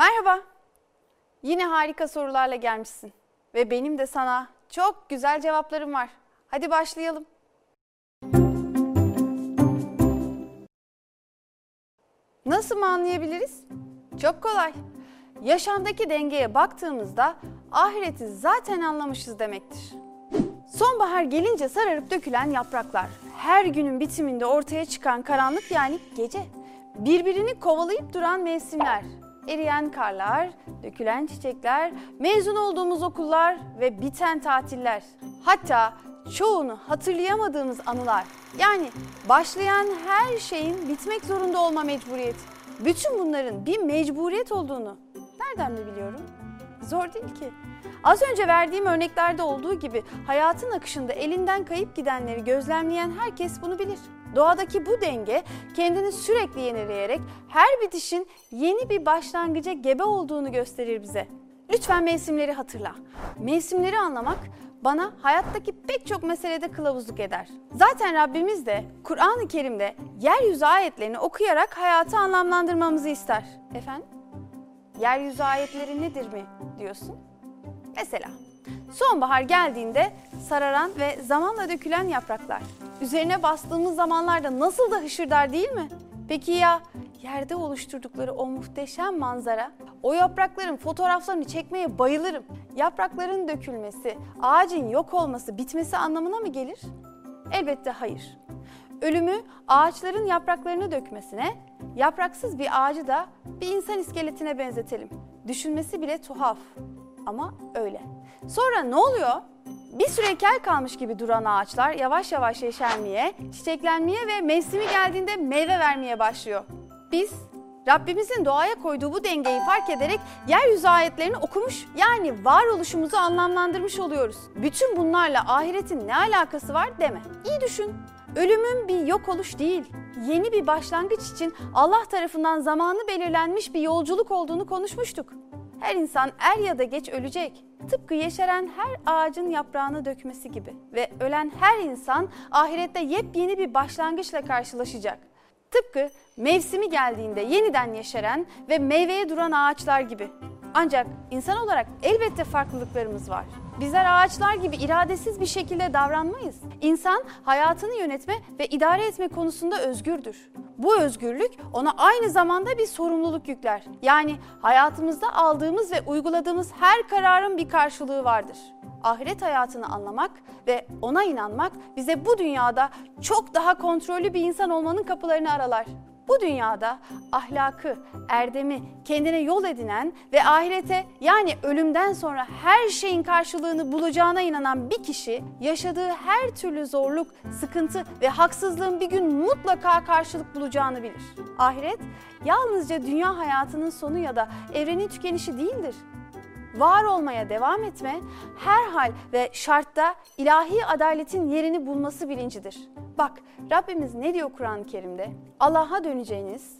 Merhaba. Yine harika sorularla gelmişsin. Ve benim de sana çok güzel cevaplarım var. Hadi başlayalım. Nasıl mı anlayabiliriz? Çok kolay. Yaşamdaki dengeye baktığımızda ahireti zaten anlamışız demektir. Sonbahar gelince sararıp dökülen yapraklar, her günün bitiminde ortaya çıkan karanlık yani gece, birbirini kovalayıp duran mevsimler, eriyen karlar, dökülen çiçekler, mezun olduğumuz okullar ve biten tatiller. Hatta çoğunu hatırlayamadığımız anılar. Yani başlayan her şeyin bitmek zorunda olma mecburiyeti. Bütün bunların bir mecburiyet olduğunu nereden mi biliyorum? Zor değil ki. Az önce verdiğim örneklerde olduğu gibi hayatın akışında elinden kayıp gidenleri gözlemleyen herkes bunu bilir. Doğadaki bu denge kendini sürekli yenileyerek her bitişin yeni bir başlangıca gebe olduğunu gösterir bize. Lütfen mevsimleri hatırla. Mevsimleri anlamak bana hayattaki pek çok meselede kılavuzluk eder. Zaten Rabbimiz de Kur'an-ı Kerim'de yeryüzü ayetlerini okuyarak hayatı anlamlandırmamızı ister. Efendim? Yeryüzü ayetleri nedir mi diyorsun? Mesela sonbahar geldiğinde sararan ve zamanla dökülen yapraklar. Üzerine bastığımız zamanlarda nasıl da hışırdar değil mi? Peki ya yerde oluşturdukları o muhteşem manzara? O yaprakların fotoğraflarını çekmeye bayılırım. Yaprakların dökülmesi, ağacın yok olması, bitmesi anlamına mı gelir? Elbette hayır. Ölümü ağaçların yapraklarını dökmesine, yapraksız bir ağacı da bir insan iskeletine benzetelim. Düşünmesi bile tuhaf ama öyle. Sonra ne oluyor? Bir süre kel kalmış gibi duran ağaçlar yavaş yavaş yeşermeye, çiçeklenmeye ve mevsimi geldiğinde meyve vermeye başlıyor. Biz Rabbimizin doğaya koyduğu bu dengeyi fark ederek yeryüzü ayetlerini okumuş yani varoluşumuzu anlamlandırmış oluyoruz. Bütün bunlarla ahiretin ne alakası var deme. İyi düşün. Ölümün bir yok oluş değil, yeni bir başlangıç için Allah tarafından zamanı belirlenmiş bir yolculuk olduğunu konuşmuştuk. Her insan er ya da geç ölecek. Tıpkı yeşeren her ağacın yaprağını dökmesi gibi ve ölen her insan ahirette yepyeni bir başlangıçla karşılaşacak. Tıpkı mevsimi geldiğinde yeniden yeşeren ve meyveye duran ağaçlar gibi. Ancak insan olarak elbette farklılıklarımız var. Bizler ağaçlar gibi iradesiz bir şekilde davranmayız. İnsan hayatını yönetme ve idare etme konusunda özgürdür. Bu özgürlük ona aynı zamanda bir sorumluluk yükler. Yani hayatımızda aldığımız ve uyguladığımız her kararın bir karşılığı vardır. Ahiret hayatını anlamak ve ona inanmak bize bu dünyada çok daha kontrollü bir insan olmanın kapılarını aralar. Bu dünyada ahlakı, erdemi kendine yol edinen ve ahirete yani ölümden sonra her şeyin karşılığını bulacağına inanan bir kişi yaşadığı her türlü zorluk, sıkıntı ve haksızlığın bir gün mutlaka karşılık bulacağını bilir. Ahiret yalnızca dünya hayatının sonu ya da evrenin tükenişi değildir var olmaya devam etme, her hal ve şartta ilahi adaletin yerini bulması bilincidir. Bak Rabbimiz ne diyor Kur'an-ı Kerim'de? Allah'a döneceğiniz,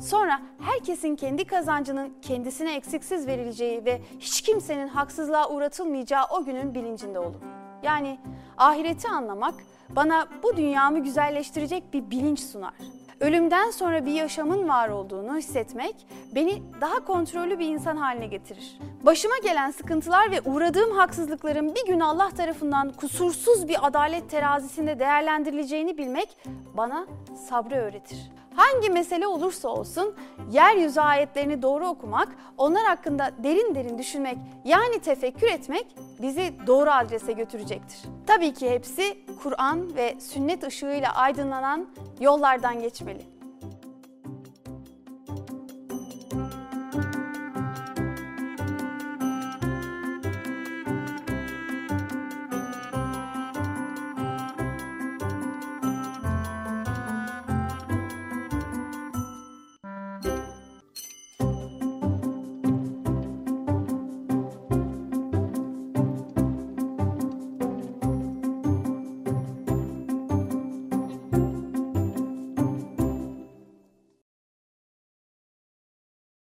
sonra herkesin kendi kazancının kendisine eksiksiz verileceği ve hiç kimsenin haksızlığa uğratılmayacağı o günün bilincinde olun. Yani ahireti anlamak bana bu dünyamı güzelleştirecek bir bilinç sunar ölümden sonra bir yaşamın var olduğunu hissetmek beni daha kontrollü bir insan haline getirir. Başıma gelen sıkıntılar ve uğradığım haksızlıkların bir gün Allah tarafından kusursuz bir adalet terazisinde değerlendirileceğini bilmek bana sabrı öğretir. Hangi mesele olursa olsun yeryüzü ayetlerini doğru okumak, onlar hakkında derin derin düşünmek yani tefekkür etmek bizi doğru adrese götürecektir. Tabii ki hepsi Kur'an ve sünnet ışığıyla aydınlanan yollardan geçmeli.